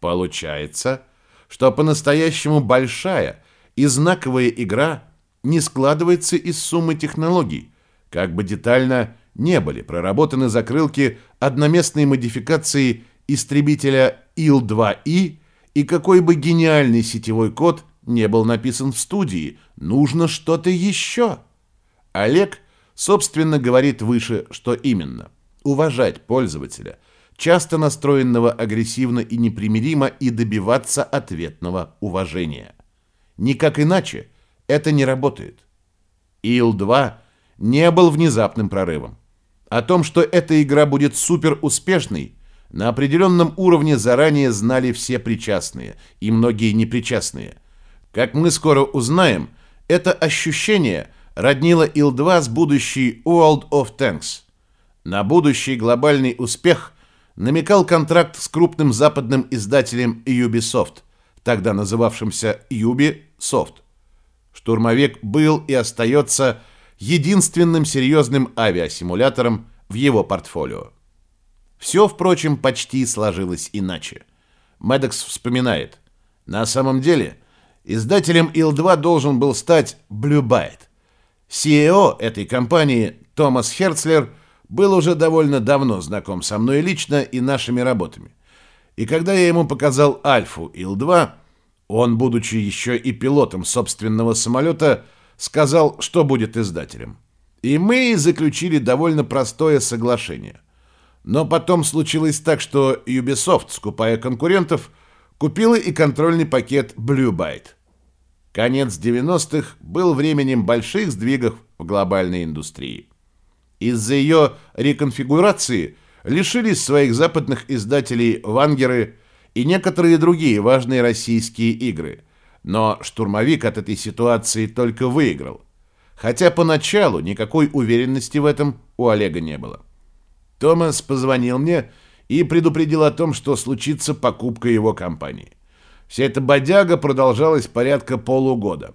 Получается, что по-настоящему большая и знаковая игра не складывается из суммы технологий, как бы детально не были проработаны закрылки одноместной модификации истребителя Ил-2И, и какой бы гениальный сетевой код не был написан в студии, нужно что-то еще. Олег, собственно, говорит выше, что именно. Уважать пользователя, часто настроенного агрессивно и непримиримо, и добиваться ответного уважения. Никак иначе это не работает. Ил-2 – не был внезапным прорывом. О том, что эта игра будет супер успешной, на определенном уровне заранее знали все причастные и многие непричастные. Как мы скоро узнаем, это ощущение роднило Ил-2 с будущей World of Tanks. На будущий глобальный успех намекал контракт с крупным западным издателем Ubisoft, тогда называвшимся Ubisoft. Штурмовик был и остается единственным серьезным авиасимулятором в его портфолио. Все, впрочем, почти сложилось иначе. Медекс вспоминает. На самом деле, издателем Ил-2 должен был стать Byte. CEO этой компании Томас Херцлер был уже довольно давно знаком со мной лично и нашими работами. И когда я ему показал Альфу Ил-2, он, будучи еще и пилотом собственного самолета, сказал, что будет издателем. И мы заключили довольно простое соглашение. Но потом случилось так, что Ubisoft, скупая конкурентов, купила и контрольный пакет Blue Byte. Конец 90-х был временем больших сдвигов в глобальной индустрии. Из-за ее реконфигурации лишились своих западных издателей вангеры и некоторые другие важные российские игры – но штурмовик от этой ситуации только выиграл. Хотя поначалу никакой уверенности в этом у Олега не было. Томас позвонил мне и предупредил о том, что случится покупка его компании. Вся эта бодяга продолжалась порядка полугода.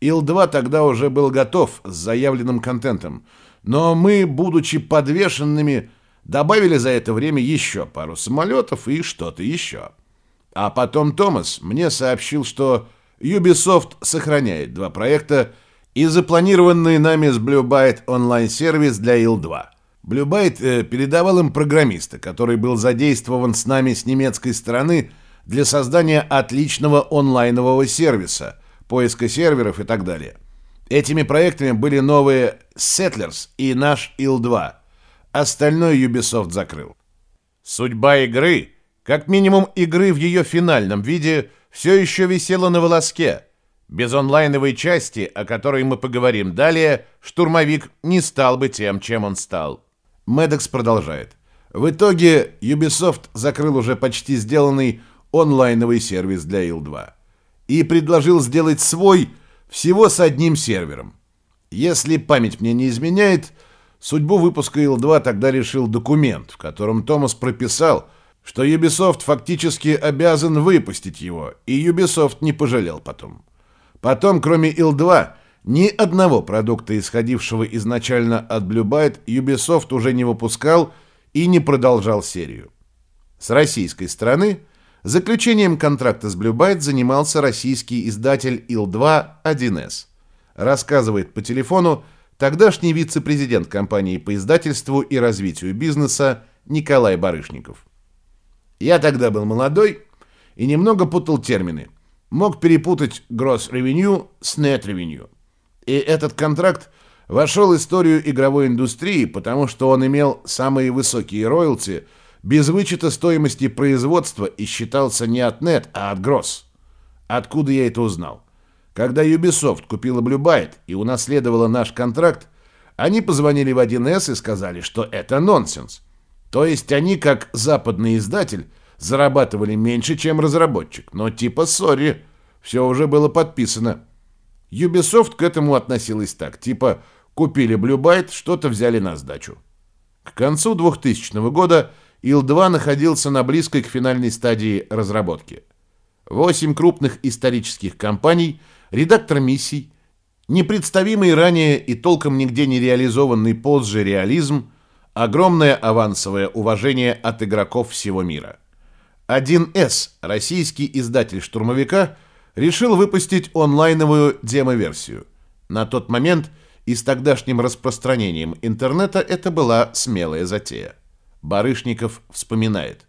Ил-2 тогда уже был готов с заявленным контентом, но мы, будучи подвешенными, добавили за это время еще пару самолетов и что-то еще. А потом Томас мне сообщил, что Ubisoft сохраняет два проекта и запланированный нами с Blue Byte онлайн-сервис для IL-2. Byte э, передавал им программиста, который был задействован с нами с немецкой стороны для создания отличного онлайнового сервиса, поиска серверов и так далее. Этими проектами были новые Settlers и наш IL-2. Остальное Ubisoft закрыл. Судьба игры, как минимум игры в ее финальном виде, все еще висела на волоске. Без онлайновой части, о которой мы поговорим далее, штурмовик не стал бы тем, чем он стал. Медекс продолжает. В итоге Ubisoft закрыл уже почти сделанный онлайновый сервис для Ил-2 и предложил сделать свой всего с одним сервером. Если память мне не изменяет, судьбу выпуска Ил-2 тогда решил документ, в котором Томас прописал, что Ubisoft фактически обязан выпустить его, и Ubisoft не пожалел потом. Потом, кроме Ил-2, ни одного продукта, исходившего изначально от Blue Byte, Ubisoft уже не выпускал и не продолжал серию. С российской стороны заключением контракта с Blue Byte занимался российский издатель ИЛ-2 1С. Рассказывает по телефону тогдашний вице-президент компании по издательству и развитию бизнеса Николай Барышников. Я тогда был молодой и немного путал термины. Мог перепутать Gross Revenue с Net Revenue. И этот контракт вошел в историю игровой индустрии, потому что он имел самые высокие роялти без вычета стоимости производства и считался не от Net, а от Gross. Откуда я это узнал? Когда Ubisoft купила Blue Byte и унаследовала наш контракт, они позвонили в 1С и сказали, что это нонсенс. То есть они, как западный издатель, зарабатывали меньше, чем разработчик. Но типа, сори, все уже было подписано. Ubisoft к этому относилась так, типа купили Blue Byte, что-то взяли на сдачу. К концу 2000 года Ил-2 находился на близкой к финальной стадии разработки. Восемь крупных исторических компаний, редактор миссий, непредставимый ранее и толком нигде не реализованный позже реализм, огромное авансовое уважение от игроков всего мира. 1С, российский издатель «Штурмовика», решил выпустить онлайновую демо-версию. На тот момент и с тогдашним распространением интернета это была смелая затея. Барышников вспоминает.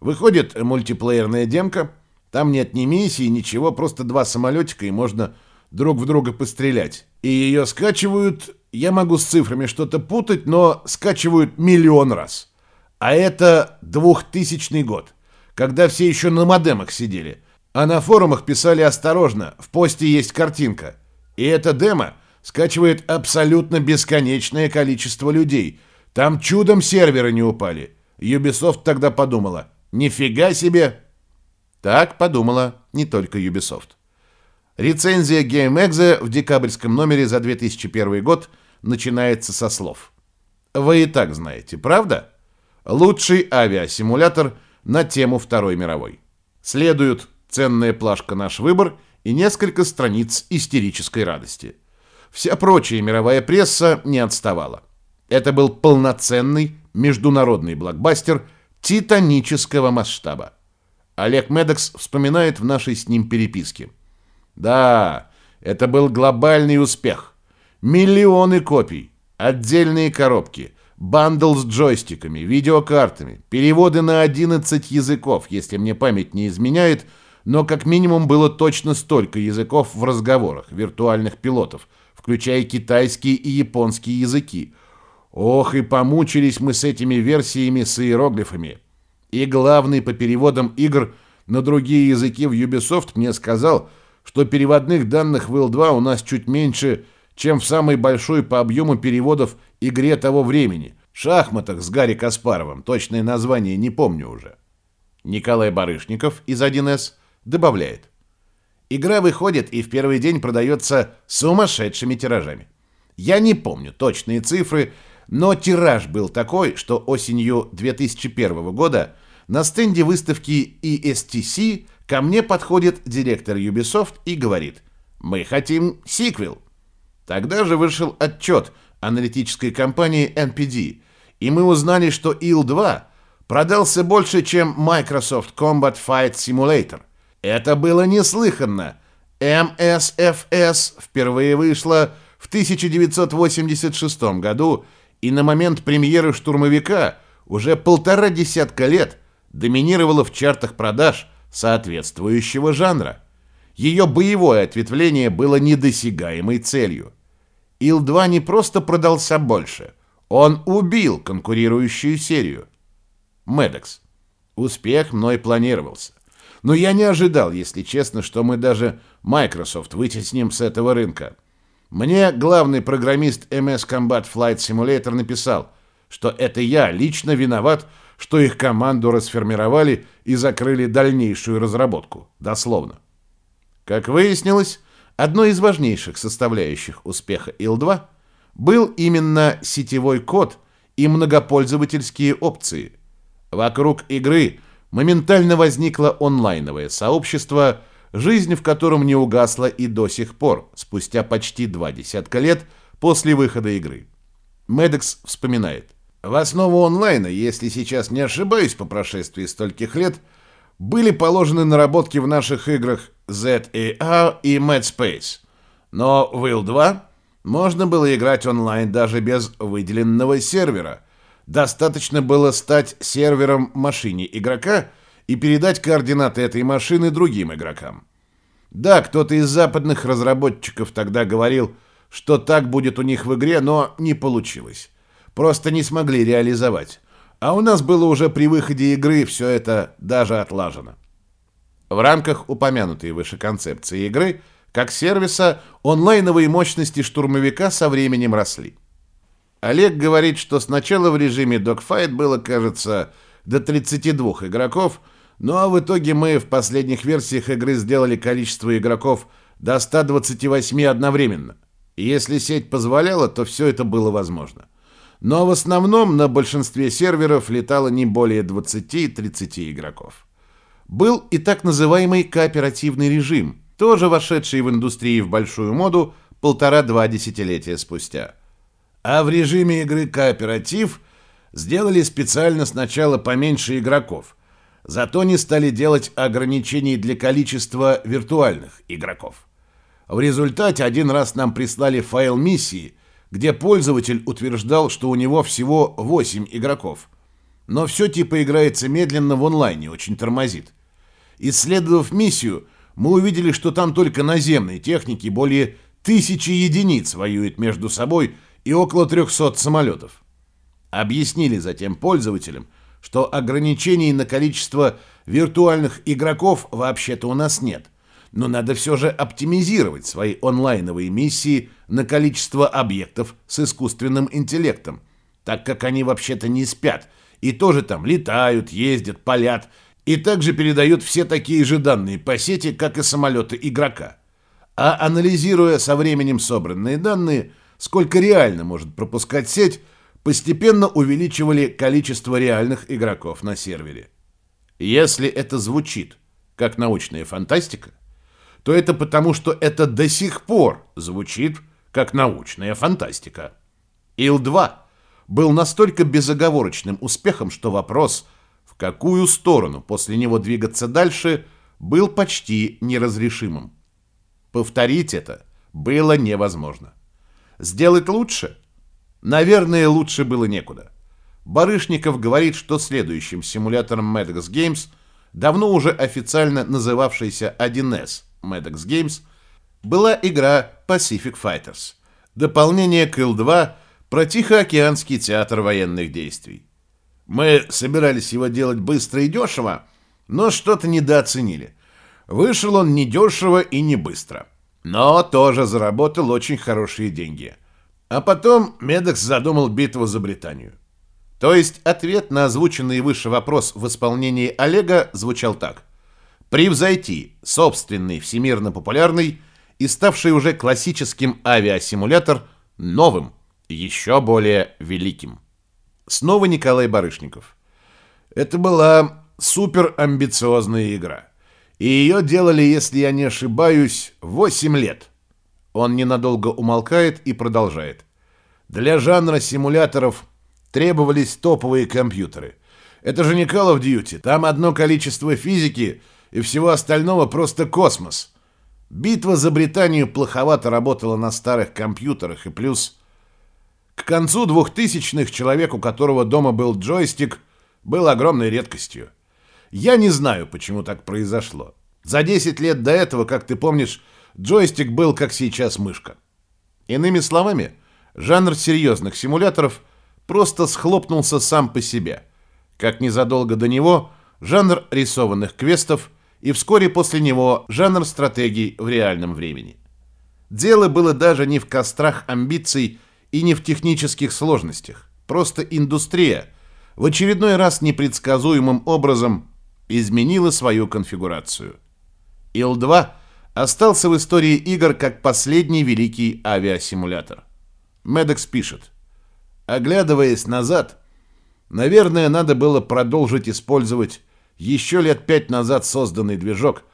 Выходит мультиплеерная демка, там нет ни миссии, ничего, просто два самолетика и можно друг в друга пострелять. И ее скачивают, я могу с цифрами что-то путать, но скачивают миллион раз. А это двухтысячный год, когда все еще на модемах сидели – а на форумах писали осторожно, в посте есть картинка. И эта демо скачивает абсолютно бесконечное количество людей. Там чудом серверы не упали. Ubisoft тогда подумала, нифига себе. Так подумала не только Ubisoft. Рецензия GameExe в декабрьском номере за 2001 год начинается со слов. Вы и так знаете, правда? Лучший авиасимулятор на тему Второй мировой. Следуют ценная плашка «Наш выбор» и несколько страниц истерической радости. Вся прочая мировая пресса не отставала. Это был полноценный международный блокбастер титанического масштаба. Олег Медекс вспоминает в нашей с ним переписке. Да, это был глобальный успех. Миллионы копий, отдельные коробки, бандл с джойстиками, видеокартами, переводы на 11 языков, если мне память не изменяет – но как минимум было точно столько языков в разговорах виртуальных пилотов, включая китайский и японский языки. Ох, и помучились мы с этими версиями с иероглифами. И главный по переводам игр на другие языки в Ubisoft мне сказал, что переводных данных в Ил-2 у нас чуть меньше, чем в самой большой по объему переводов игре того времени. Шахматах с Гарри Каспаровым, точное название не помню уже. Николай Барышников из 1С добавляет. Игра выходит и в первый день продается сумасшедшими тиражами. Я не помню точные цифры, но тираж был такой, что осенью 2001 года на стенде выставки ESTC ко мне подходит директор Ubisoft и говорит «Мы хотим сиквел». Тогда же вышел отчет аналитической компании NPD, и мы узнали, что IL-2 продался больше, чем Microsoft Combat Fight Simulator. Это было неслыханно. МСФС впервые вышла в 1986 году и на момент премьеры «Штурмовика» уже полтора десятка лет доминировала в чартах продаж соответствующего жанра. Ее боевое ответвление было недосягаемой целью. Ил-2 не просто продался больше, он убил конкурирующую серию. Медекс. Успех мной планировался. Но я не ожидал, если честно, что мы даже Microsoft вытесним с этого рынка. Мне главный программист MS Combat Flight Simulator написал, что это я лично виноват, что их команду расформировали и закрыли дальнейшую разработку. Дословно. Как выяснилось, одной из важнейших составляющих успеха Ил-2 был именно сетевой код и многопользовательские опции. Вокруг игры моментально возникло онлайновое сообщество, жизнь в котором не угасла и до сих пор, спустя почти два десятка лет после выхода игры. Медекс вспоминает. В основу онлайна, если сейчас не ошибаюсь по прошествии стольких лет, были положены наработки в наших играх ZEA и Mad Space. Но Will 2 можно было играть онлайн даже без выделенного сервера. Достаточно было стать сервером машине игрока и передать координаты этой машины другим игрокам. Да, кто-то из западных разработчиков тогда говорил, что так будет у них в игре, но не получилось. Просто не смогли реализовать. А у нас было уже при выходе игры все это даже отлажено. В рамках упомянутой выше концепции игры, как сервиса, онлайновые мощности штурмовика со временем росли. Олег говорит, что сначала в режиме Dogfight было, кажется, до 32 игроков, ну а в итоге мы в последних версиях игры сделали количество игроков до 128 одновременно. И если сеть позволяла, то все это было возможно. Но в основном на большинстве серверов летало не более 20-30 игроков. Был и так называемый кооперативный режим, тоже вошедший в индустрию в большую моду полтора-два десятилетия спустя. А в режиме игры кооператив сделали специально сначала поменьше игроков, зато не стали делать ограничений для количества виртуальных игроков. В результате один раз нам прислали файл миссии, где пользователь утверждал, что у него всего 8 игроков. Но все типа играется медленно в онлайне, очень тормозит. Исследовав миссию, мы увидели, что там только наземной техники более тысячи единиц воюет между собой и около 300 самолетов. Объяснили затем пользователям, что ограничений на количество виртуальных игроков вообще-то у нас нет – но надо все же оптимизировать свои онлайновые миссии на количество объектов с искусственным интеллектом, так как они вообще-то не спят и тоже там летают, ездят, палят и также передают все такие же данные по сети, как и самолеты игрока. А анализируя со временем собранные данные, сколько реально может пропускать сеть, постепенно увеличивали количество реальных игроков на сервере. Если это звучит как научная фантастика, то это потому, что это до сих пор звучит как научная фантастика. Ил-2 был настолько безоговорочным успехом, что вопрос, в какую сторону после него двигаться дальше, был почти неразрешимым. Повторить это было невозможно. Сделать лучше? Наверное, лучше было некуда. Барышников говорит, что следующим симулятором Maddox Games, давно уже официально называвшийся 1С, Maddox Games, была игра Pacific Fighters, дополнение к Ил-2 про Тихоокеанский театр военных действий. Мы собирались его делать быстро и дешево, но что-то недооценили. Вышел он не дешево и не быстро, но тоже заработал очень хорошие деньги. А потом Медекс задумал битву за Британию. То есть ответ на озвученный выше вопрос в исполнении Олега звучал так превзойти собственный всемирно популярный и ставший уже классическим авиасимулятор новым, еще более великим. Снова Николай Барышников. Это была суперамбициозная игра. И ее делали, если я не ошибаюсь, 8 лет. Он ненадолго умолкает и продолжает. Для жанра симуляторов требовались топовые компьютеры. Это же не Call of Duty. Там одно количество физики — и всего остального просто космос. Битва за Британию плоховато работала на старых компьютерах, и плюс... К концу 2000-х человек, у которого дома был джойстик, был огромной редкостью. Я не знаю, почему так произошло. За 10 лет до этого, как ты помнишь, джойстик был как сейчас мышка. Иными словами, жанр серьезных симуляторов просто схлопнулся сам по себе. Как незадолго до него жанр рисованных квестов и вскоре после него жанр стратегий в реальном времени. Дело было даже не в кострах амбиций и не в технических сложностях. Просто индустрия в очередной раз непредсказуемым образом изменила свою конфигурацию. Ил-2 остался в истории игр как последний великий авиасимулятор. Медекс пишет. Оглядываясь назад, наверное, надо было продолжить использовать еще лет пять назад созданный движок,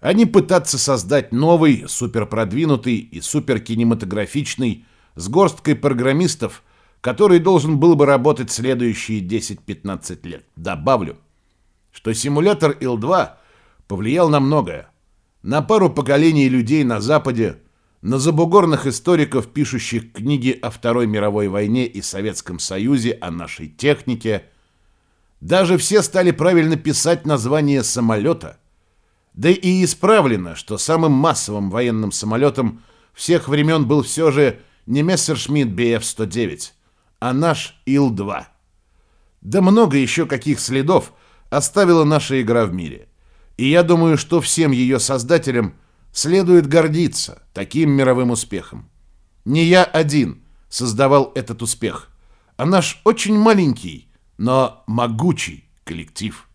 а не пытаться создать новый, суперпродвинутый и суперкинематографичный с горсткой программистов, который должен был бы работать следующие 10-15 лет. Добавлю, что симулятор Ил-2 повлиял на многое. На пару поколений людей на Западе, на забугорных историков, пишущих книги о Второй мировой войне и Советском Союзе, о нашей технике. Даже все стали правильно писать название самолета. Да и исправлено, что самым массовым военным самолетом всех времен был все же не Мессершмитт BF-109, а наш Ил-2. Да много еще каких следов оставила наша игра в мире. И я думаю, что всем ее создателям следует гордиться таким мировым успехом. Не я один создавал этот успех, а наш очень маленький, но могучий коллектив.